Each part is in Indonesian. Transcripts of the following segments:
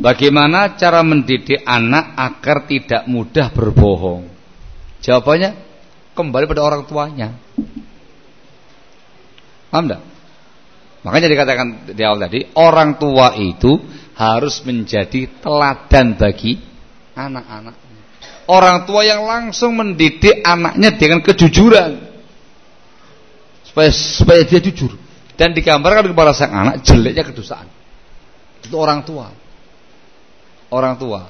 Bagaimana cara mendidik anak agar tidak mudah berbohong? Jawabannya kembali pada orang tuanya. Paham enggak? Makanya dikatakan di awal tadi, orang tua itu harus menjadi teladan bagi anak-anak. Orang tua yang langsung mendidik anaknya dengan kejujuran. Supaya supaya dia jujur dan digambarkan kepada sang anak jeleknya kedustaan. Itu orang tua. Orang tua.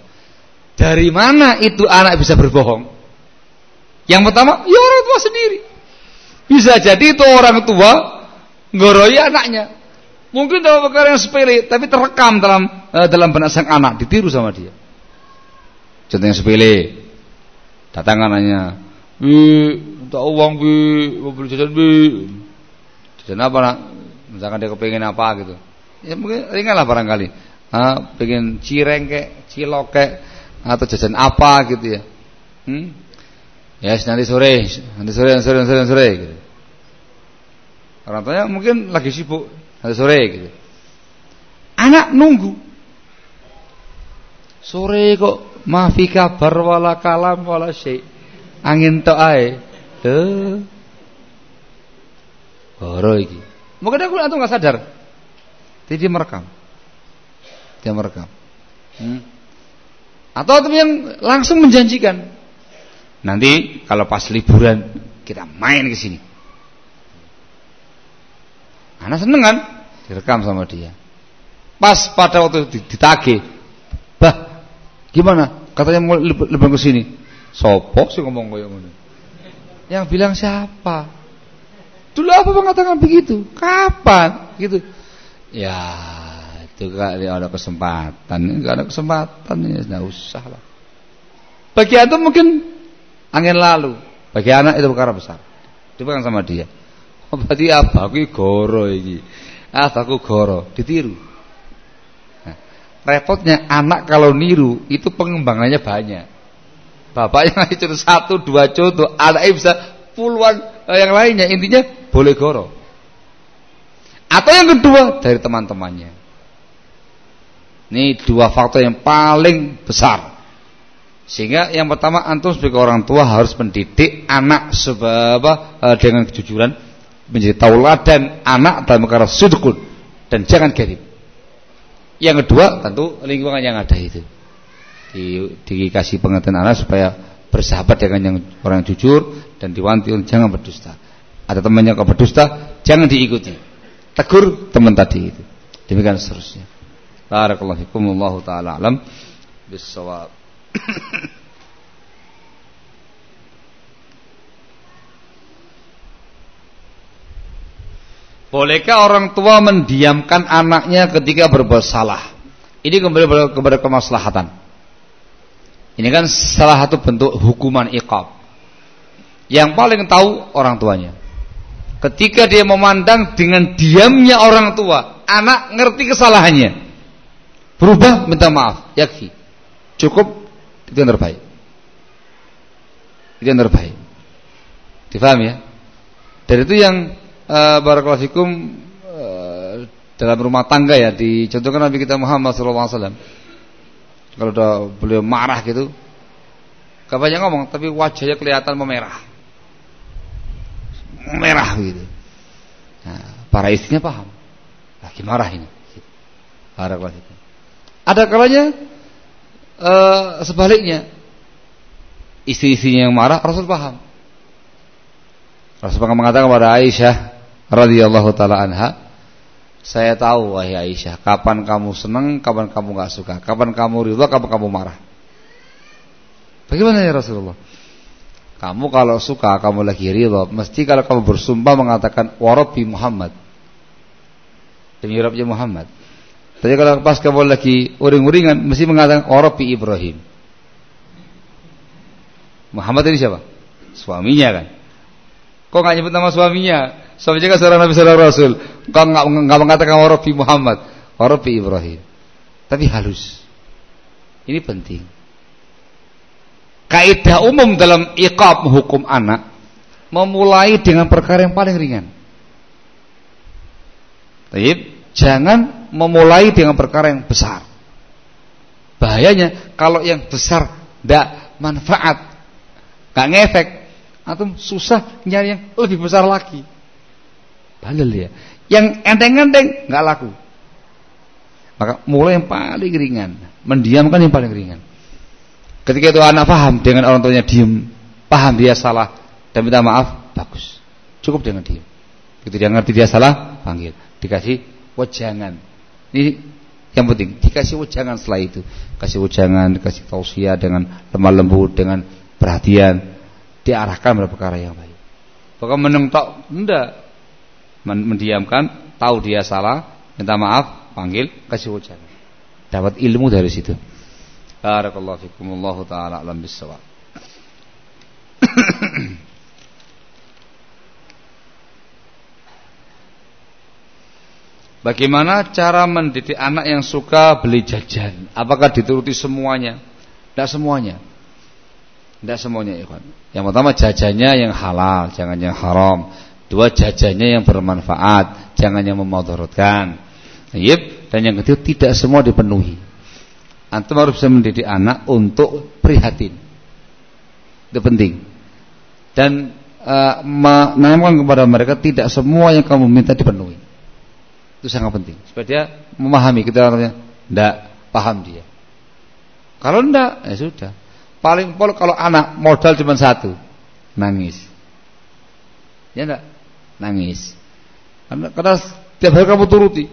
Dari mana itu anak bisa berbohong? Yang pertama, ya orang tua sendiri. Bisa jadi itu orang tua ngoroi anaknya. Mungkin dalam perkara yang sepele, tapi terekam dalam uh, dalam benak sang anak, ditiru sama dia. Contoh yang sepele, datang anaknya, bi, minta uang bi, mau beli jajan bi, jajan apa nak? Misalkan dia kepengen apa gitu. Ya mungkin ringan lah barangkali. Ah, pengen cireng kek, cilok kek, atau jajan apa gitu ya. Hmm? Ya nanti sore, nanti sore, nanti sore, nanti sore, nanti sore gitu. Orang tuanya mungkin lagi sibuk, nanti sore gitu. Anak nunggu. Sore kok mafi kabar wala kalam wala syai. Angin tok ae. Duh. Goro iki. Mungkin aku atau nggak sadar. Jadi dia merekam. Dia merekam. Hmm. Atau yang langsung menjanjikan. Nanti kalau pas liburan kita main ke sini. Anak seneng kan? Direkam sama dia. Pas pada waktu ditagih, bah, gimana? Katanya mau liburan ke sini. Sopo sih ngomong kayak gini. Yang bilang siapa? Dulu apa mengatakan begitu? Kapan? Gitu. Ya, itu gak ada kesempatan. Enggak ada kesempatan ya, enggak usah lah. Bagi itu mungkin angin lalu. Bagi anak itu perkara besar. Dipegang sama dia. Oh, berarti apa? Aku goro ini. Aku goro, ditiru. Nah, repotnya anak kalau niru itu pengembangannya banyak. Bapaknya contoh satu, dua contoh, anaknya bisa puluhan eh, yang lainnya. Intinya boleh goro. Atau yang kedua dari teman-temannya. Ini dua faktor yang paling besar. Sehingga yang pertama antum sebagai orang tua harus mendidik anak sebab uh, dengan kejujuran menjadi tauladan anak dalam perkara sudukun dan jangan garib. Yang kedua tentu lingkungan yang ada itu. Di, dikasih pengertian anak supaya bersahabat dengan yang orang yang jujur dan diwanti jangan berdusta. Ada temannya kau berdusta, jangan diikuti. Tegur teman tadi itu. Demikian seterusnya. Barakallahu fikum wallahu taala alam bisawab. Bolehkah orang tua mendiamkan anaknya ketika berbuat salah? Ini kembali kepada kemaslahatan. Ini kan salah satu bentuk hukuman iqab. Yang paling tahu orang tuanya. Ketika dia memandang dengan diamnya orang tua, anak ngerti kesalahannya. Berubah minta maaf, yakfi. Cukup itu yang terbaik. Itu yang terbaik. Difahami ya? Dan itu yang uh, barakallahu fikum uh, dalam rumah tangga ya dicontohkan Nabi kita Muhammad SAW. Kalau udah beliau marah gitu, gak banyak ngomong, tapi wajahnya kelihatan memerah, merah gitu. Nah, para istrinya paham, lagi marah ini. Barakallahu fikum. Ada kalanya uh, sebaliknya. Istri-istrinya yang marah Rasul paham. Rasul mengatakan kepada Aisyah radhiyallahu taala anha saya tahu wahai Aisyah kapan kamu senang kapan kamu nggak suka kapan kamu ridho kapan kamu marah. Bagaimana ya Rasulullah? Kamu kalau suka kamu lagi ridho mesti kalau kamu bersumpah mengatakan warabi Muhammad demi Rabbnya Muhammad tapi kalau pas kamu lagi uring-uringan mesti mengatakan Orobi Ibrahim. Muhammad ini siapa? Suaminya kan. Kok nggak nyebut nama suaminya? Suaminya kan seorang Nabi Sallallahu Rasul. Kok nggak nggak mengatakan Orobi Muhammad, Orobi Ibrahim. Tapi halus. Ini penting. Kaidah umum dalam iqab hukum anak memulai dengan perkara yang paling ringan. Baik, jangan memulai dengan perkara yang besar. bahayanya kalau yang besar tidak manfaat, nggak ngefek, atau susah nyari yang lebih besar lagi. Balel ya. Yang enteng-enteng nggak laku. Maka mulai yang paling ringan, mendiamkan yang paling ringan. Ketika itu anak paham dengan orang tuanya diem, paham dia salah dan minta maaf, bagus. Cukup dengan diem. Begitu dia ngerti dia salah, panggil, dikasih wejangan. Ini yang penting, dikasih wejangan setelah itu. Kasih wejangan, dikasih tausiah dengan lemah lembut, dengan perhatian, diarahkan pada perkara yang baik. Bukan meneng tok, enggak. Mendiamkan, tahu dia salah, minta maaf, panggil, kasih wejangan. Dapat ilmu dari situ. Barakallahu fikum Allah taala alam bisawab. Bagaimana cara mendidik anak yang suka beli jajan? Apakah dituruti semuanya? Tidak semuanya. Tidak semuanya, ikhwan. Yang pertama jajannya yang halal, jangan yang haram. Dua jajannya yang bermanfaat, jangan yang memudaratkan. Yep. Dan yang ketiga tidak semua dipenuhi. Antum harus bisa mendidik anak untuk prihatin. Itu penting. Dan uh, menanamkan kepada mereka tidak semua yang kamu minta dipenuhi. Itu sangat penting. Supaya dia memahami kita orangnya tidak paham dia. Kalau tidak, ya sudah. Paling pol kalau anak modal cuma satu, nangis. Ya enggak? Nangis. Karena, karena tiap hari kamu turuti.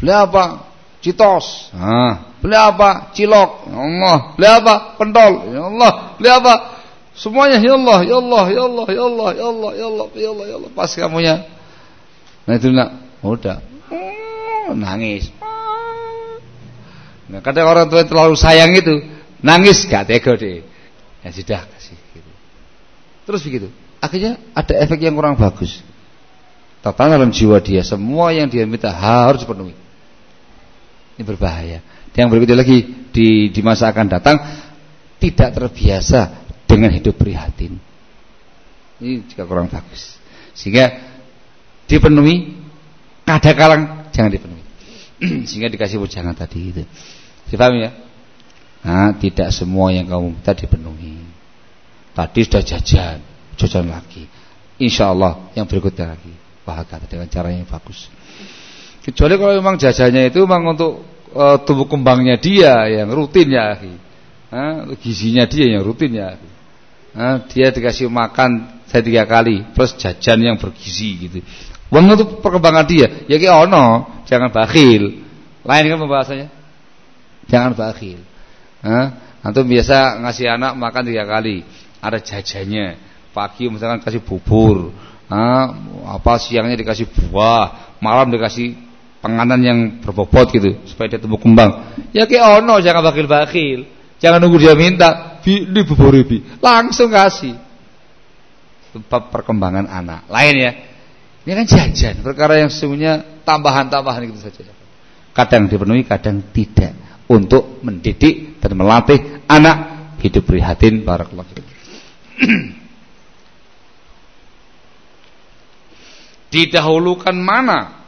Beli apa? Citos. Nah, beli apa? Cilok. Ya Allah. Beli apa? Pentol. Ya Allah. Beli apa? Semuanya ya Allah, ya Allah, ya Allah, ya Allah, ya Allah, ya Allah, ya Allah, ya Allah. Pas kamunya. Nah itu nak, udah. Oh, nangis. Nah, kadang orang tua terlalu sayang itu, nangis gak tega deh. Ya sudah kasih gitu. Terus begitu. Akhirnya ada efek yang kurang bagus. Tatanan dalam jiwa dia, semua yang dia minta harus dipenuhi. Ini berbahaya. Yang berikutnya lagi di, di masa akan datang tidak terbiasa dengan hidup prihatin. Ini juga kurang bagus. Sehingga dipenuhi kadang-kadang jangan dipenuhi. Sehingga dikasih ujangan tadi itu. Dipahami ya? Nah, tidak semua yang kamu minta dipenuhi. Tadi sudah jajan, jajan lagi. Insya Allah yang berikutnya lagi bahagia dengan cara yang bagus. Kecuali kalau memang jajannya itu memang untuk uh, tubuh kembangnya dia yang rutin ya akhi. gizinya dia yang rutin ya akhi. dia dikasih makan saya tiga kali plus jajan yang bergizi gitu. Uang untuk perkembangan dia, ya ki ono, jangan bakhil. Lain kan pembahasannya? Jangan bakhil. Hah? Antum biasa ngasih anak makan tiga kali, ada jajannya. Pagi misalkan kasih bubur, Hah? apa siangnya dikasih buah, malam dikasih penganan yang berbobot gitu supaya dia tumbuh kembang. Ya ke ono jangan bakil-bakil. Jangan nunggu dia minta, bi di bi. Langsung kasih. Bab perkembangan anak. Lain ya. Ini kan jajan, perkara yang sesungguhnya tambahan-tambahan gitu saja. Kadang dipenuhi, kadang tidak. Untuk mendidik dan melatih anak hidup prihatin barakallahu Didahulukan mana?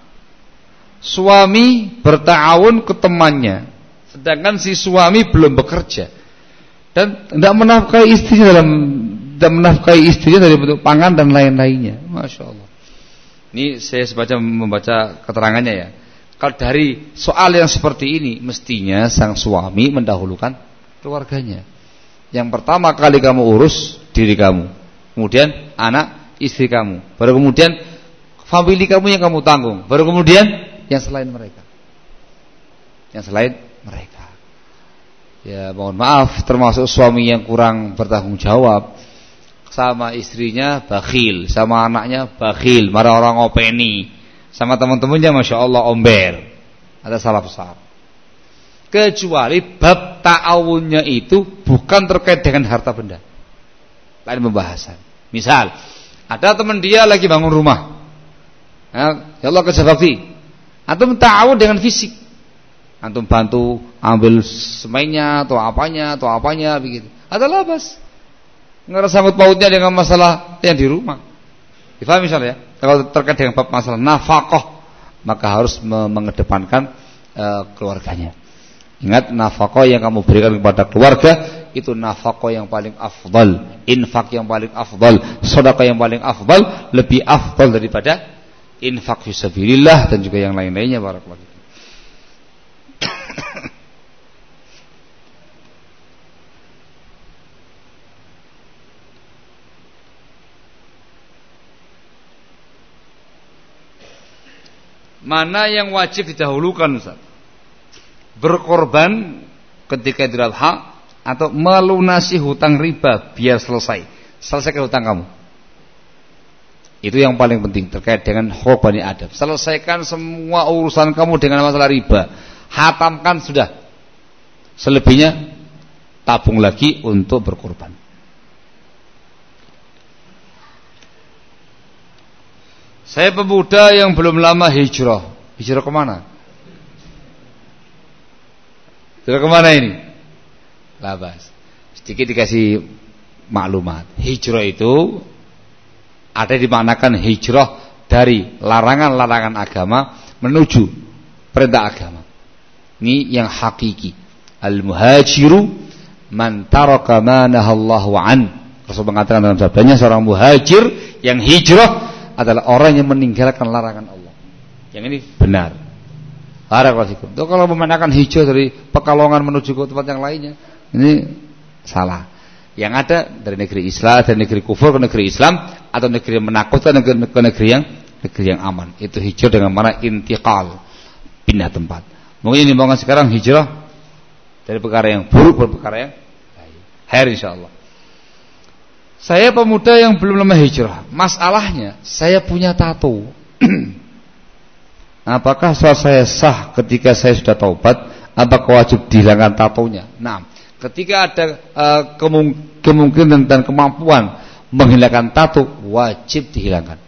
Suami bertawun ke temannya sedangkan si suami belum bekerja. Dan tidak menafkahi istrinya dalam tidak menafkahi istrinya dari bentuk pangan dan lain-lainnya. Masya Allah ini saya sebaca membaca keterangannya ya kalau dari soal yang seperti ini mestinya sang suami mendahulukan keluarganya yang pertama kali kamu urus diri kamu kemudian anak istri kamu baru kemudian family kamu yang kamu tanggung baru kemudian yang selain mereka. Yang selain mereka. Ya mohon maaf termasuk suami yang kurang bertanggung jawab sama istrinya bakhil, sama anaknya bakhil, marah orang openi, sama teman-temannya masya Allah omber, ada salah besar. Kecuali bab ta'awunnya itu bukan terkait dengan harta benda, lain pembahasan. Misal ada teman dia lagi bangun rumah, ya Allah kerja bakti, Antum ta'awun dengan fisik. Antum bantu ambil semennya atau apanya atau apanya begitu. Ada labas. Enggak ada sangkut pautnya dengan masalah yang di rumah. Difahami misalnya ya? Kalau terkait dengan bab masalah nafkah, maka harus mengedepankan uh, keluarganya. Ingat nafkah yang kamu berikan kepada keluarga itu nafkah yang paling afdal, infak yang paling afdal, sedekah yang paling afdal, lebih afdal daripada infak fisabilillah dan juga yang lain-lainnya barakallahu Mana yang wajib didahulukan Ustaz? Berkorban ketika Idul Adha atau melunasi hutang riba biar selesai. Selesaikan hutang kamu. Itu yang paling penting terkait dengan Bani Adam. Selesaikan semua urusan kamu dengan masalah riba. Hatamkan sudah. Selebihnya tabung lagi untuk berkorban. Saya pemuda yang belum lama hijrah. Hijrah ke mana? Hijrah ke mana ini? Labas. Sedikit dikasih maklumat. Hijrah itu ada dimaknakan hijrah dari larangan-larangan agama menuju perintah agama. Ini yang hakiki. Al-muhajiru man taraka ma an. Rasul mengatakan dalam sabdanya seorang muhajir yang hijrah adalah orang yang meninggalkan larangan Allah. Yang ini benar. Barakallahu Itu kalau memandangkan hijau dari Pekalongan menuju ke tempat yang lainnya, ini salah. Yang ada dari negeri Islam, dari negeri kufur ke negeri Islam atau negeri yang menakutkan ke, ke negeri yang negeri yang aman. Itu hijau dengan mana intikal, pindah tempat. Mungkin ini sekarang hijrah dari perkara yang buruk ke perkara yang baik. Hair insyaallah. Saya pemuda yang belum lama hijrah. Masalahnya, saya punya tato. Apakah soal saya sah ketika saya sudah taubat? Apakah wajib dihilangkan tatonya? Nah, ketika ada uh, kemungkinan dan kemampuan menghilangkan tato, wajib dihilangkan.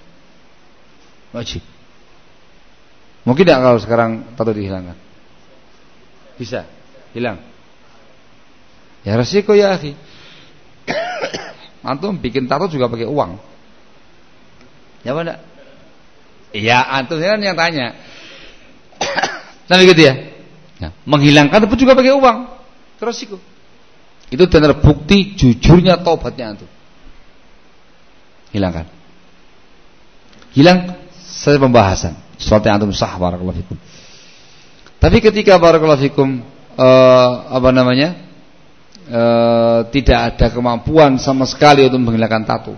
Wajib. Mungkin tidak kalau sekarang tato dihilangkan? Bisa, hilang. Ya resiko ya akhi. Antum bikin tato juga pakai uang. Ya apa Iya, antum kan yang tanya. Nah begitu ya. ya. Menghilangkan itu juga pakai uang. Terus itu. Itu benar bukti jujurnya taubatnya antum. Hilangkan. Hilang saya pembahasan. Sesuatu antum sah barakallahu fikum. Tapi ketika barakallahu fikum uh, apa namanya? E, tidak ada kemampuan sama sekali untuk menghilangkan tato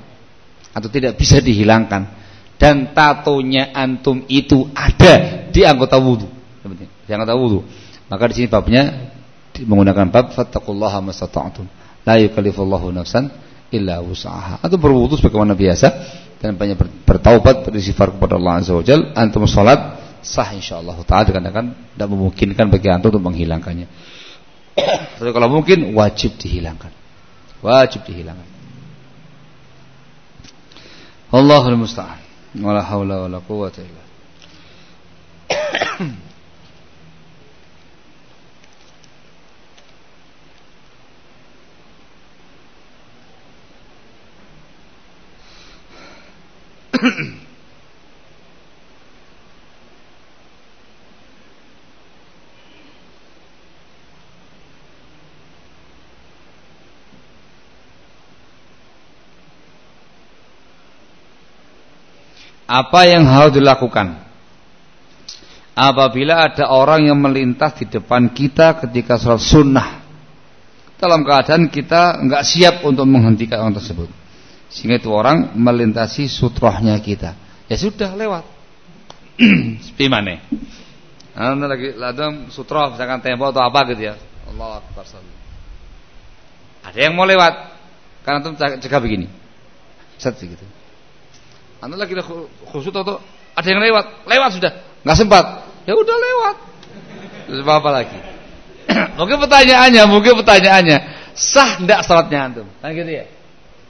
atau tidak bisa dihilangkan. Dan tatonya antum itu ada di anggota wudhu di anggota wudhu maka di sini babnya menggunakan bab fattaqullaha mastata'tum la yukallifullahu nafsan illa wus'aha. Atau berwudhu sebagaimana biasa. Dan banyak bertaubat beristighfar kepada Allah Azza wa Jalla antum salat sah insyaallah taala. Dikarenakan tidak memungkinkan bagi antum untuk menghilangkannya tapi kalau mungkin wajib dihilangkan. Wajib dihilangkan. Allahul musta'an. Wala haula wala quwwata illa Apa yang harus dilakukan? Apabila ada orang yang melintas di depan kita ketika sholat sunnah dalam keadaan kita enggak siap untuk menghentikan orang tersebut. Sehingga itu orang melintasi sutrohnya kita. Ya sudah lewat. Seperti mana? Anda lagi ladang sutroh misalkan tembok atau apa gitu ya. Allah Akbar ada yang mau lewat? Karena itu cegah begini. Set gitu anda lagi khusus atau ada yang lewat, lewat sudah, nggak sempat. Ya udah lewat. Terus apa, apa lagi? mungkin pertanyaannya, mungkin pertanyaannya, sah tidak salatnya antum? Kan gitu ya?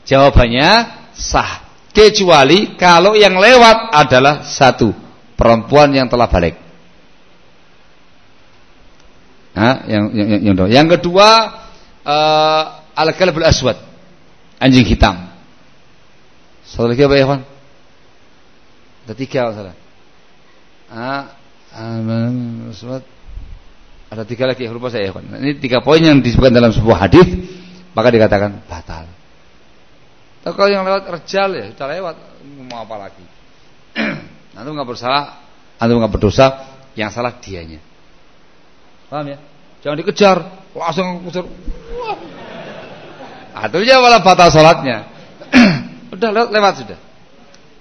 Jawabannya sah. Kecuali kalau yang lewat adalah satu perempuan yang telah balik. Nah, yang, yang, yang, yang, yang kedua uh, al-kalbul aswad, anjing hitam. Satu lagi apa ya? Ada tiga masalah. Ah, ada tiga lagi lupa saya ini tiga poin yang disebutkan dalam sebuah hadis maka dikatakan batal. Tapi kalau yang lewat rejal ya sudah lewat mau apa lagi? Antum nggak bersalah antum nggak berdosa yang salah dianya. Paham ya? Jangan dikejar langsung kejar. Akhirnya malah batal sholatnya. Udah lewat, lewat sudah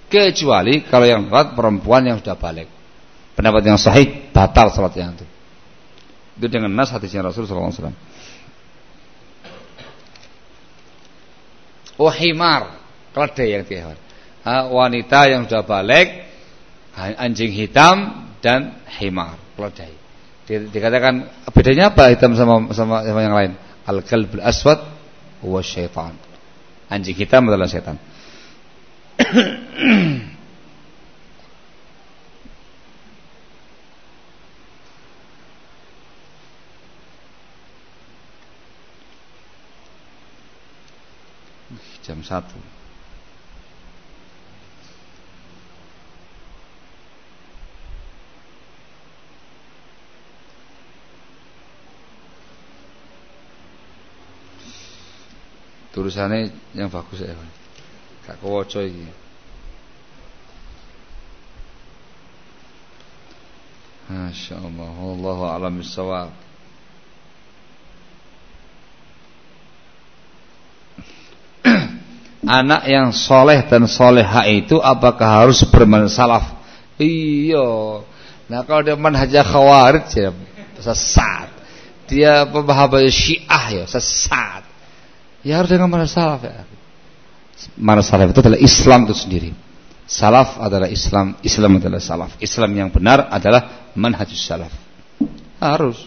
Kecuali kalau yang lewat perempuan yang sudah balik. Pendapat yang sahih Batal sholatnya itu Itu dengan nas hadisnya Rasulullah SAW Oh himar Keledai yang tiga Wanita yang sudah balik Anjing hitam dan himar. Keledai. Dikatakan bedanya apa hitam sama sama, sama yang lain? Al-kalbul aswad huwa syaitan. Anjing hitam adalah setan. Jam satu. tulisannya yang bagus ya Kak kewaca iki Allah alam bisawab Anak yang soleh dan soleha itu apakah harus bermanhaj salaf? Iya. Nah kalau dia manhajah khawarij ya sesat. Dia pemahaman syiah ya sesat. Ya harus dengan mana salaf ya. Mana salaf itu adalah Islam itu sendiri. Salaf adalah Islam, Islam adalah salaf. Islam yang benar adalah manhajus salaf. Harus.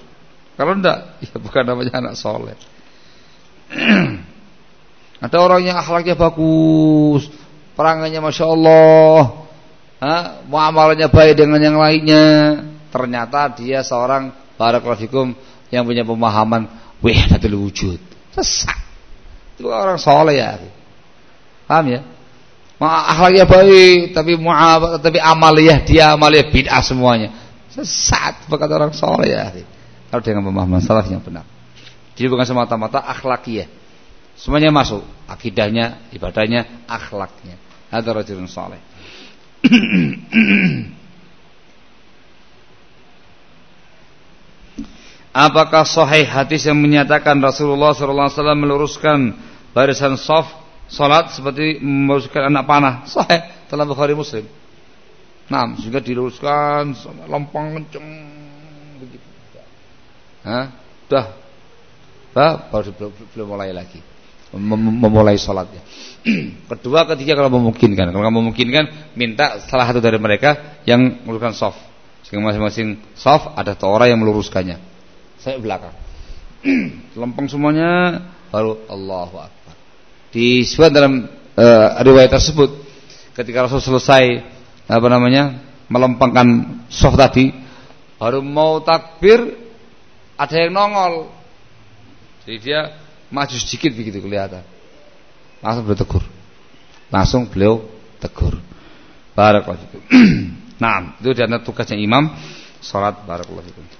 Kalau enggak, ya bukan namanya anak soleh. Ada orang yang akhlaknya bagus, perangannya masya Allah, muamalahnya baik dengan yang lainnya. Ternyata dia seorang barakallahu yang punya pemahaman wahdatul wujud. Sesat. Itu orang soleh ya. Paham ya? Akhlaknya baik, tapi mu'ab, tapi amaliyah dia amaliyah bid'ah semuanya. Sesat berkata orang soleh ya. Kalau dengan pemahaman salaf yang benar. Jadi bukan semata-mata akhlakiyah. Semuanya masuk, akidahnya, ibadahnya, akhlaknya. Ada rajulun soleh. Apakah sahih hadis yang menyatakan Rasulullah SAW meluruskan barisan soft salat seperti meluruskan anak panah? Sahih dalam Bukhari Muslim. Nah, sehingga diluruskan lempeng kenceng begitu. Hah? Dah. Dah, baru belum mulai lagi. Mem memulai salatnya. Kedua, ketiga kalau memungkinkan. Kalau memungkinkan, minta salah satu dari mereka yang meluruskan soft. Sehingga masing-masing soft ada orang yang meluruskannya saya belakang. Lempeng semuanya baru Allahu Akbar. Disebut dalam uh, riwayat tersebut ketika Rasul selesai apa namanya melempengkan soft tadi baru mau takbir ada yang nongol. Jadi dia maju sedikit begitu kelihatan. Langsung beliau tegur. Langsung beliau tegur. Barakallahu Nah, itu adalah tugasnya imam salat barakallahu fikum.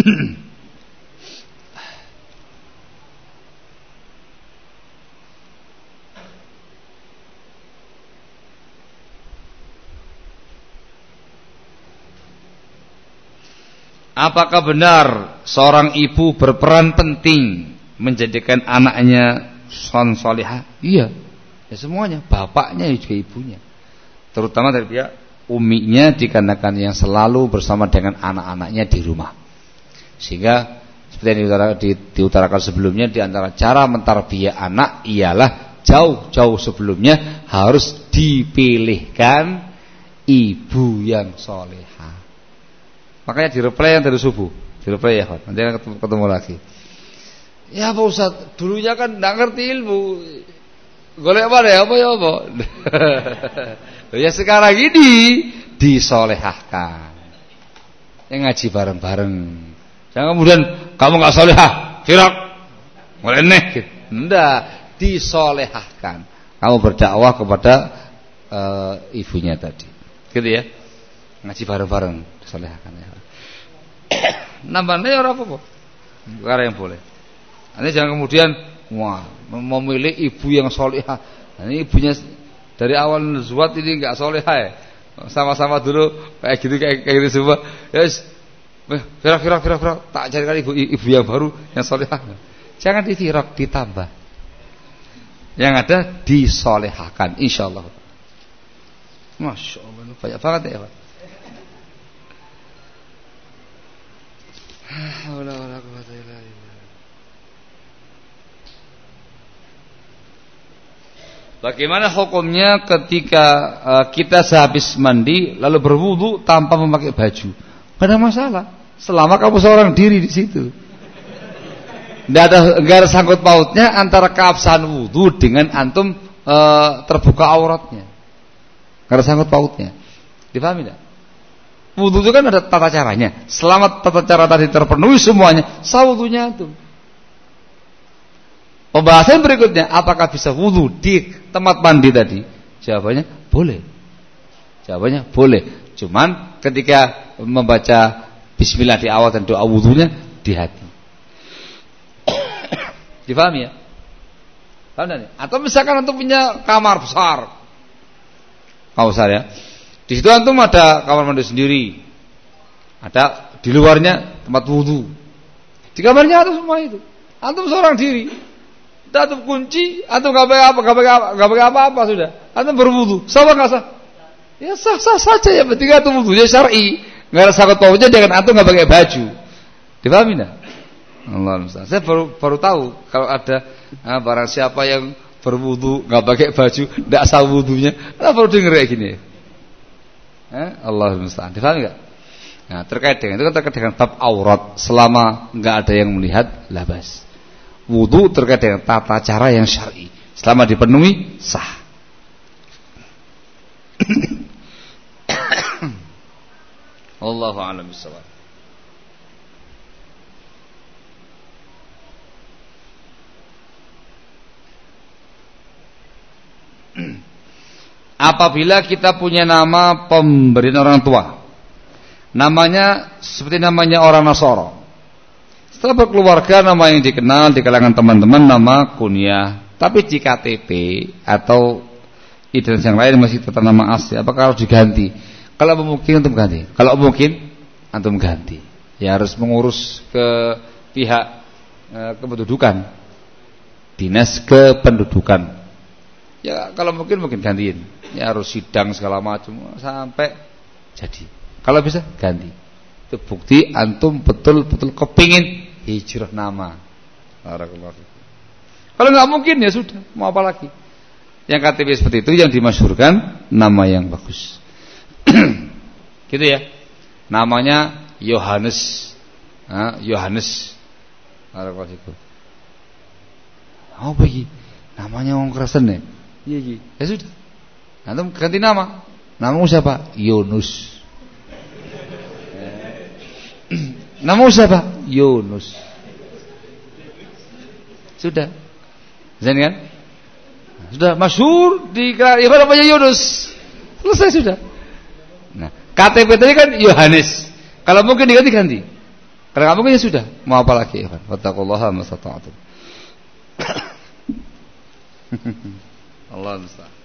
Apakah benar seorang ibu berperan penting menjadikan anaknya son solihah? Iya, ya semuanya, bapaknya juga ibunya. Terutama dari pihak uminya dikarenakan yang selalu bersama dengan anak-anaknya di rumah. Sehingga seperti yang di, diutarakan sebelumnya di antara cara mentarbiyah anak ialah jauh-jauh sebelumnya harus dipilihkan ibu yang soleha. Makanya direply yang dari subuh, direply ya, nanti ketemu, ketemu lagi. Ya Pak Ustaz, dulunya kan tidak ngerti ilmu. Golek apa ya apa ya apa? ya sekarang ini disolehahkan. Yang ngaji bareng-bareng. Jangan kemudian kamu nggak solehah, firak, meleneh. Gitu. Enggak, disolehahkan. Kamu berdakwah kepada uh, ibunya tadi. Gitu ya. Ngaji bareng-bareng disolehkan ya. Nambahnya ya apa-apa. Perkara yang boleh. Ini jangan kemudian wah memilih ibu yang solehah. Ini ibunya dari awal nuzuat ini enggak solehah ya. Sama-sama dulu kayak gitu kayak, kayak gitu semua. Ya Firak, firak, firak, firak. Tak carikan ibu, ibu yang baru yang solehah. Jangan difirak, ditambah. Yang ada disolehahkan, insya Allah. Masya Allah, banyak banget ya Pak. Bagaimana hukumnya ketika uh, kita sehabis mandi lalu berwudu tanpa memakai baju? Tidak ada masalah. Selama kamu seorang diri di situ. Tidak ada, ada sangkut pautnya antara keabsahan wudhu dengan antum uh, terbuka auratnya. Tidak ada sangkut pautnya. Dipahami tidak? Wudhu itu kan ada tata caranya. Selama tata cara tadi terpenuhi semuanya, sah wudhunya. Pembahasan berikutnya, apakah bisa wudhu di tempat mandi tadi? Jawabannya boleh. Jawabannya boleh. Cuman ketika membaca Bismillah di awal dan doa wudhunya di hati. Difahami ya? Paham tidak? Atau misalkan untuk punya kamar besar, kamar besar ya. Di situ antum ada kamar mandi sendiri. Ada di luarnya tempat wudhu. Di kamarnya ada semua itu. Antum seorang diri. Antum kunci, antum gak pakai apa, gak pakai apa, gak pakai apa-apa sudah. Antum berwudhu. Sah nggak sah? Ya sah sah saja ya. Penting antum wudhunya syar'i. Nggak ada sakit pautnya dengan antum gak pakai baju. Dipahami enggak? Allah Saya baru baru tahu kalau ada nah, barang siapa yang berwudu nggak pakai baju, tidak sah wudunya. Kenapa baru denger kayak gini? Eh, Allah musta'an. Difahami enggak? Nah, terkait dengan itu kan terkait dengan bab aurat selama enggak ada yang melihat labas. Wudu terkait dengan tata cara yang syar'i. Selama dipenuhi sah. Allahu a'lam bishawab. apabila kita punya nama pemberian orang tua namanya seperti namanya orang Nasoro setelah berkeluarga nama yang dikenal di kalangan teman-teman nama kunyah. Tapi di KTP atau identitas yang lain masih tetap nama asli. Apakah harus diganti kalau mungkin untuk ganti kalau mungkin antum ganti ya harus mengurus ke pihak e, kependudukan dinas kependudukan Ya kalau mungkin mungkin gantiin. Ya harus sidang segala macam sampai jadi. Kalau bisa ganti. Itu bukti antum betul-betul kepingin hijrah nama. Kalau nggak mungkin ya sudah, mau apa lagi? Yang KTP seperti itu yang dimasyurkan nama yang bagus. Gitu ya. Namanya Yohanes. Yohanes. Apa lagi? Namanya orang kerasan ya. Iya, iya. Ya sudah. Antum ganti nama. Namamu siapa? Yunus. Namamu siapa? Yunus. Sudah. Zain kan? Sudah masyhur di ibadah namanya Yunus. Selesai sudah. KTP tadi kan Yohanes. Kalau mungkin diganti-ganti. Kalau nggak mungkin ya sudah. Mau apa lagi, Wattaqullaha masata'tum. Allah musta'an.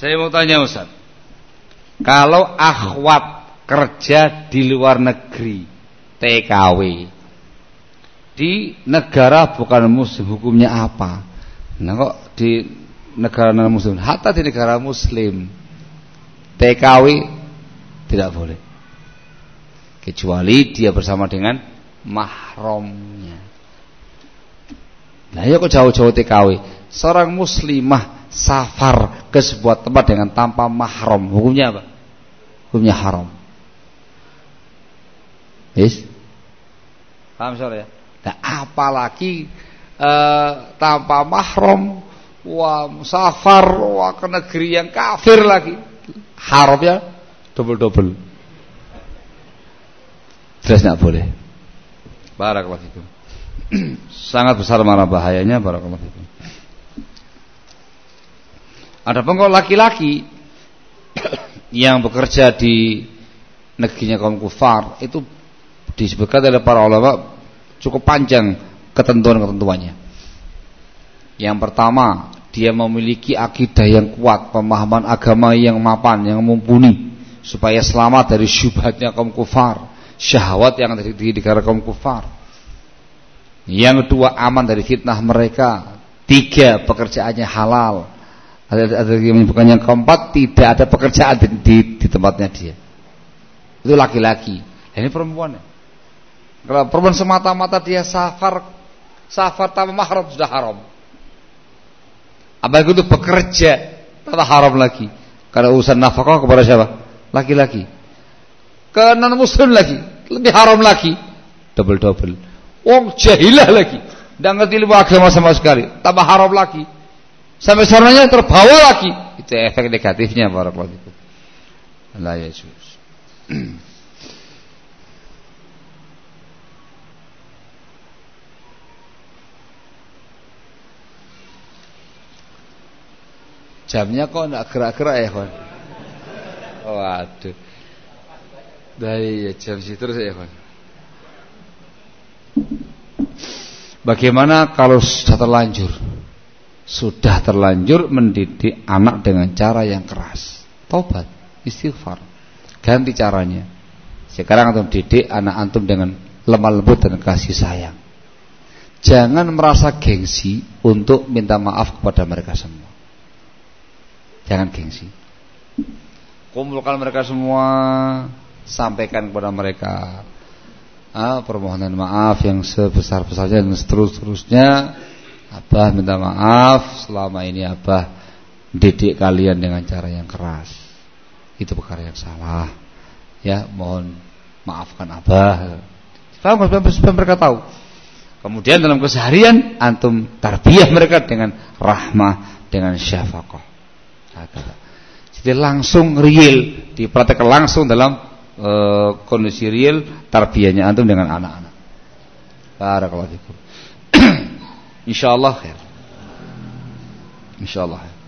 Saya mau tanya Ustaz. Kalau akhwat kerja di luar negeri, TKW, di negara bukan muslim hukumnya apa? Nah kok di negara non muslim, hatta di negara muslim, TKW tidak boleh. Kecuali dia bersama dengan mahramnya. Nah ya kok jauh-jauh TKW. Seorang muslimah safar ke sebuah tempat dengan tanpa mahram, hukumnya apa? Hukumnya haram. Yes? Paham soalnya? Nah, apalagi uh, tanpa mahram, wah musafar, wah ke negeri yang kafir lagi. Haram ya double-double. Jelas tidak boleh. Barakallahu. Sangat besar mana bahayanya barakallahu. Ada pengkol laki-laki yang bekerja di negerinya kaum kufar itu disebutkan oleh para ulama cukup panjang ketentuan-ketentuannya. Yang pertama, dia memiliki akidah yang kuat, pemahaman agama yang mapan, yang mumpuni, supaya selamat dari syubhatnya kaum kufar, syahwat yang ada di negara kaum kufar. Yang kedua, aman dari fitnah mereka. Tiga, pekerjaannya halal. Ada, yang menyebutkan yang keempat, tidak ada pekerjaan di, di, di tempatnya dia. Itu laki-laki. Ini perempuan. Kalau perempuan semata-mata dia safar safar tanpa mahram sudah haram. Apa itu bekerja tanpa haram lagi. Karena urusan nafkah kepada siapa? Laki-laki. Ke non muslim lagi, lebih haram lagi. Double-double. Wong jahilah lagi. Tidak ngerti ilmu agama sama sekali. Tambah haram lagi. Sampai saudaranya terbawa lagi. Itu efek negatifnya barakallahu fikum. La yajuz. Jamnya kok enggak gerak-gerak ya, kawan? Waduh. Dari ya, jam situ terus ya, kawan. Bagaimana kalau sudah terlanjur? Sudah terlanjur mendidik anak dengan cara yang keras. Tobat, istighfar. Ganti caranya. Sekarang antum didik anak antum dengan lemah lembut dan kasih sayang. Jangan merasa gengsi untuk minta maaf kepada mereka semua. Jangan gengsi. Kumpulkan mereka semua, sampaikan kepada mereka ah, permohonan maaf yang sebesar-besarnya dan seterus-terusnya. Abah minta maaf selama ini Abah didik kalian dengan cara yang keras. Itu perkara yang salah. Ya, mohon maafkan Abah. Paham supaya mereka tahu. Kemudian dalam keseharian antum tarbiyah mereka dengan rahmah, dengan syafaqah. Jadi langsung real, dipraktekkan langsung dalam e, kondisi real tarbiyahnya antum dengan anak-anak. Barakallahu fikum. Insyaallah khair. Insyaallah.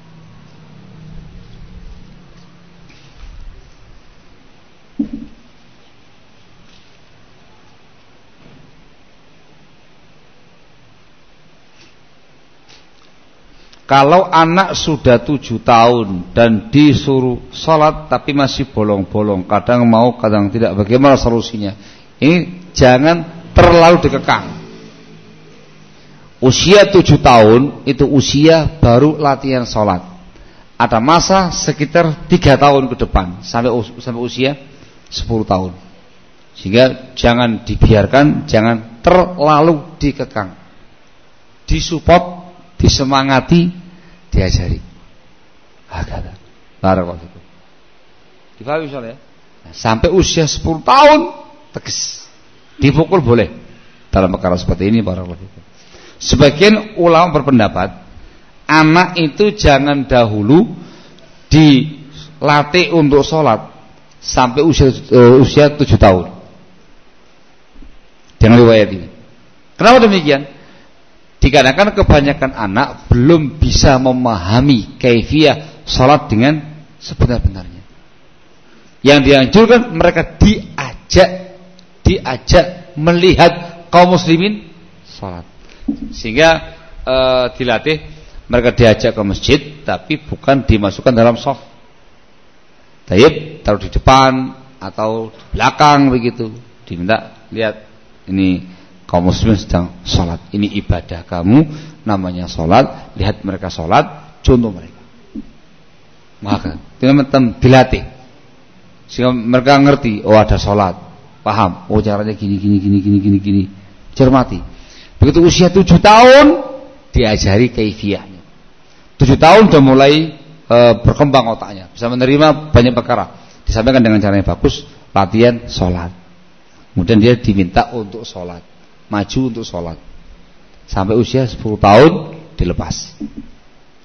Kalau anak sudah tujuh tahun dan disuruh sholat tapi masih bolong-bolong, kadang mau, kadang tidak, bagaimana solusinya? Ini jangan terlalu dikekang. Usia tujuh tahun itu usia baru latihan sholat. Ada masa sekitar tiga tahun ke depan sampai sampai usia sepuluh tahun. Sehingga jangan dibiarkan, jangan terlalu dikekang. Disupport, disemangati, diajari. Hakata. Barakallahu fikum. Difahami soalnya? Nah, sampai usia 10 tahun tegas. Dipukul boleh. Dalam perkara seperti ini barakallahu. Sebagian ulama berpendapat anak itu jangan dahulu dilatih untuk sholat sampai usia uh, usia 7 tahun. Dengan riwayat ini. Kenapa demikian? Dikarenakan kebanyakan anak belum bisa memahami kaifiah salat dengan sebenar-benarnya. Yang dianjurkan mereka diajak diajak melihat kaum muslimin salat. Sehingga e, dilatih mereka diajak ke masjid tapi bukan dimasukkan dalam soft. Taib taruh di depan atau di belakang begitu. Diminta lihat ini kaum muslimin sedang sholat. Ini ibadah kamu namanya sholat. Lihat mereka sholat, contoh mereka. Maka dengan dilatih sehingga mereka ngerti oh ada sholat paham oh caranya gini gini gini gini gini gini cermati begitu usia tujuh tahun diajari keifiahnya tujuh tahun sudah mulai e, berkembang otaknya. Bisa menerima banyak perkara. Disampaikan dengan cara yang bagus latihan sholat. Kemudian dia diminta untuk sholat. Maju untuk sholat. Sampai usia 10 tahun dilepas.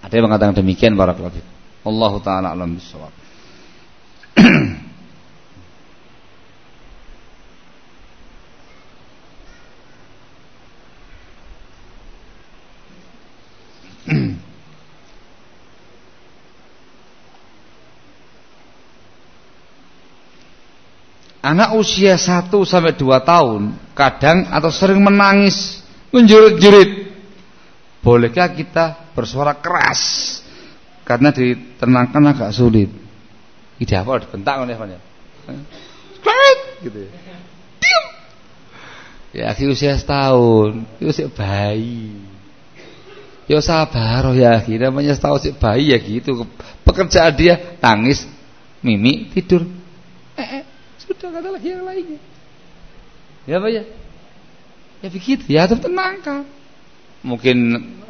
Ada yang mengatakan demikian para kelabit Allah taala alam bisawab Anak usia 1 sampai 2 tahun kadang atau sering menangis, menjerit-jerit. Bolehkah kita bersuara keras? Karena ditenangkan agak sulit. Ide apa dibentak oleh apa ya? gitu ya. Diam. Ya, usia setahun, usia bayi. Ya sabar ya, namanya setahun si bayi ya gitu. Pekerjaan dia tangis, mimik, tidur. Eh, eh sudah kata lagi yang lainnya. Ya Pak ya? Ya begitu, ya tetap tenangkan. Mungkin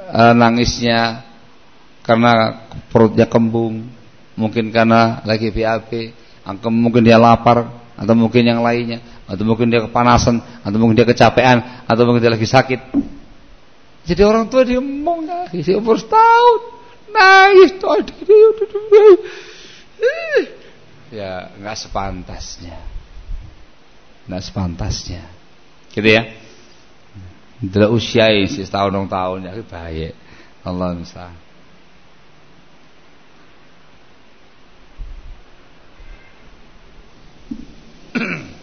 uh, nangisnya karena perutnya kembung, mungkin karena lagi BAB, mungkin dia lapar, atau mungkin yang lainnya, atau mungkin dia kepanasan, atau mungkin dia kecapean, atau mungkin dia lagi sakit. Jadi orang tua dia ngomong nangis, umur setahun, nangis, ya nggak sepantasnya nggak sepantasnya gitu ya Dalam usia sih setahun dong tahun ya baik Allah bisa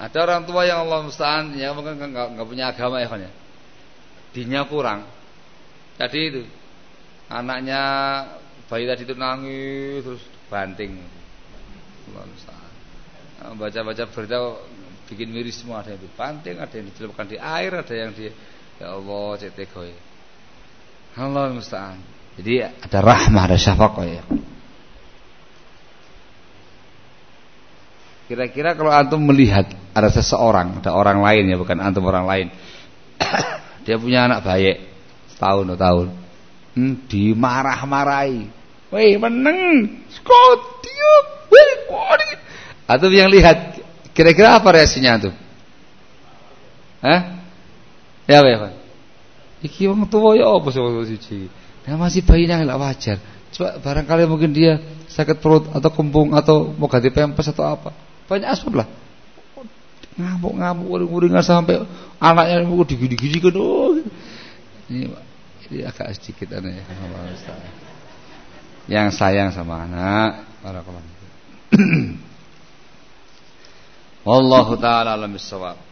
Ada orang tua yang Allah musta'an yang mungkin nggak punya agama ya kan ya. Dinya kurang. Jadi itu anaknya bayi tadi itu nangis terus banting. Baca-baca berita bikin miris semua ada yang dibanting, ada yang dicelupkan di air, ada yang di ya Allah cetegoy. Allah musta'an. Jadi ada rahmah, ada syafaqah ya. Kira-kira kalau antum melihat ada seseorang, ada orang lain ya, bukan antum orang lain. dia punya anak bayi setahun dua tahun. Hmm, dimarah-marahi. Woi, meneng. Kodi. Atau yang lihat kira-kira apa reaksinya tuh? Hah? Ya, ya, Iki wong tua ya apa sih siji. Nah masih bayi nang wajar. Coba barangkali mungkin dia sakit perut atau kembung atau mau ganti pempes atau apa. Banyak asbab lah. Ngamuk-ngamuk uring-uringan sampai anaknya mau digigi-gigi oh. Ini, ini agak sedikit aneh ya. Yang sayang sama anak para Wallahu taala alam bisawab.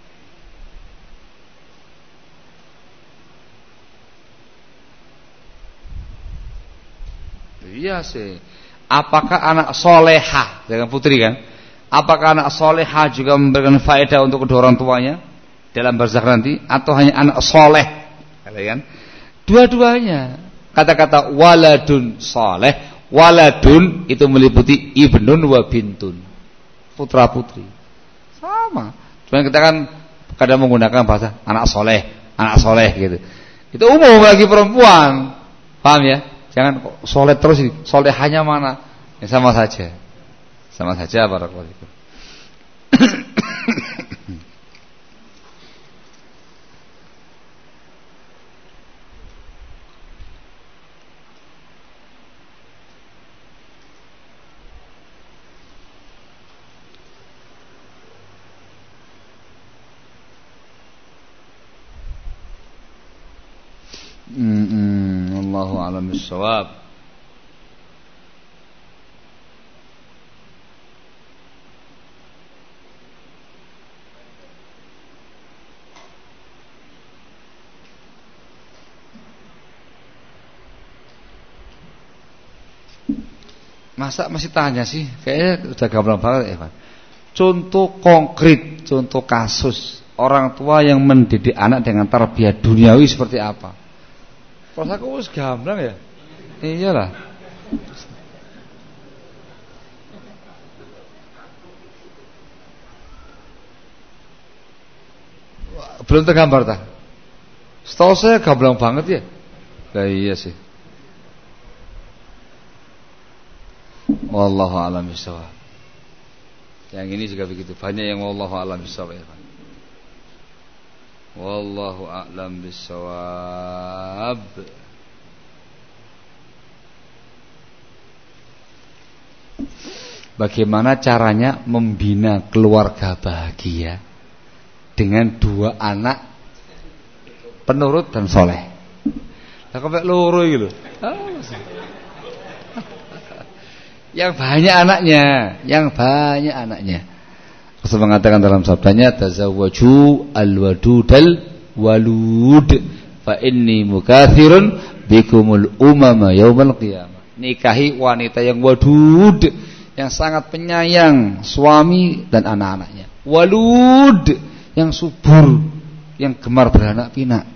Iya sih. Apakah anak soleha dengan putri kan? Apakah anak soleha juga memberikan faedah untuk kedua orang tuanya dalam barzakh nanti, atau hanya anak soleh? Kalian? Dua-duanya. Kata-kata waladun soleh, waladun itu meliputi ibnun wa bintun, putra putri. Sama. Cuma kita kan kadang menggunakan bahasa anak soleh, anak soleh gitu. Itu umum bagi perempuan. Paham ya? Jangan soleh terus ini. Soleh hanya mana? Ya sama saja. Sama saja barakallahu الصواب Masa masih tanya sih? Kayaknya udah gamblang banget ya, Evan. Contoh konkret, contoh kasus orang tua yang mendidik anak dengan tarbiyah duniawi seperti apa? Kalau aku harus gamblang ya. Iyalah. Belum tergambar tak? Setahu saya gamblang banget ya. Lah iya sih. Wallahu a'lam bishawab. Yang ini juga begitu. Banyak yang wallahu a'lam bishawab ya, Wallahu a'lam bishawab. Bagaimana caranya membina keluarga bahagia dengan dua anak penurut dan soleh. Lah kok loro lho. Yang banyak anaknya, yang banyak anaknya. Rasul mengatakan dalam sabdanya tazawwaju alwadudal walud fa inni mukathirun bikumul umama yaumal qiyamah. Nikahi wanita yang wadud, yang sangat penyayang suami dan anak-anaknya. Walud yang subur, yang gemar beranak pinak.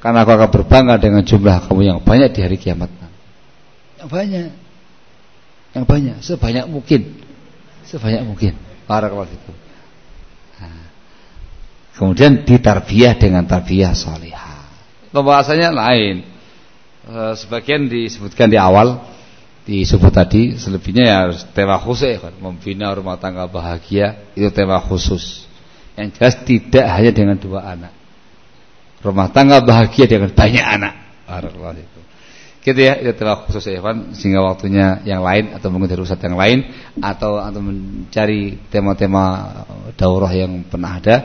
Karena aku akan berbangga dengan jumlah kamu yang banyak di hari kiamat. Yang banyak yang banyak, sebanyak mungkin. Sebanyak mungkin. Barakallahu fikum. Nah. Kemudian ditarbiyah dengan tarbiyah salihah. Pembahasannya lain. E, sebagian disebutkan di awal disebut tadi selebihnya ya tema khusus ya, membina rumah tangga bahagia itu tema khusus. Yang jelas tidak hanya dengan dua anak. Rumah tangga bahagia dengan banyak anak. Fikum. Gitu ya, itu telah khusus Evan sehingga waktunya yang lain atau mungkin dari yang lain atau atau mencari tema-tema daurah yang pernah ada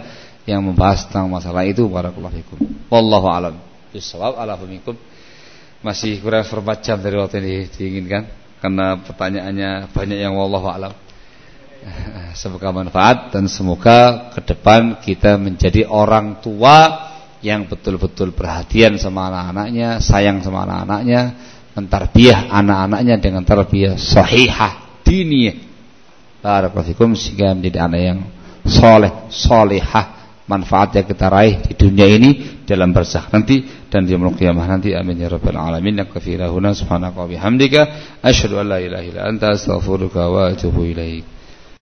yang membahas tentang masalah itu barakallahu fikum. Wallahu alam. Fikum. Masih kurang seperempat jam dari waktu ini diinginkan karena pertanyaannya banyak yang wallahu alam. Semoga manfaat dan semoga ke depan kita menjadi orang tua yang betul-betul perhatian sama anak-anaknya, sayang sama anak-anaknya, mentarbiah anak-anaknya dengan tarbiyah sahihah diniyah. Barakallahu sehingga menjadi anak yang soleh, solehah, manfaat yang kita raih di dunia ini dalam barzakh nanti dan di yaumul qiyamah nanti. Amin ya rabbal alamin. Nakfirahuna subhanaka wa bihamdika asyhadu an la ilaha illa anta astaghfiruka wa atubu ilaik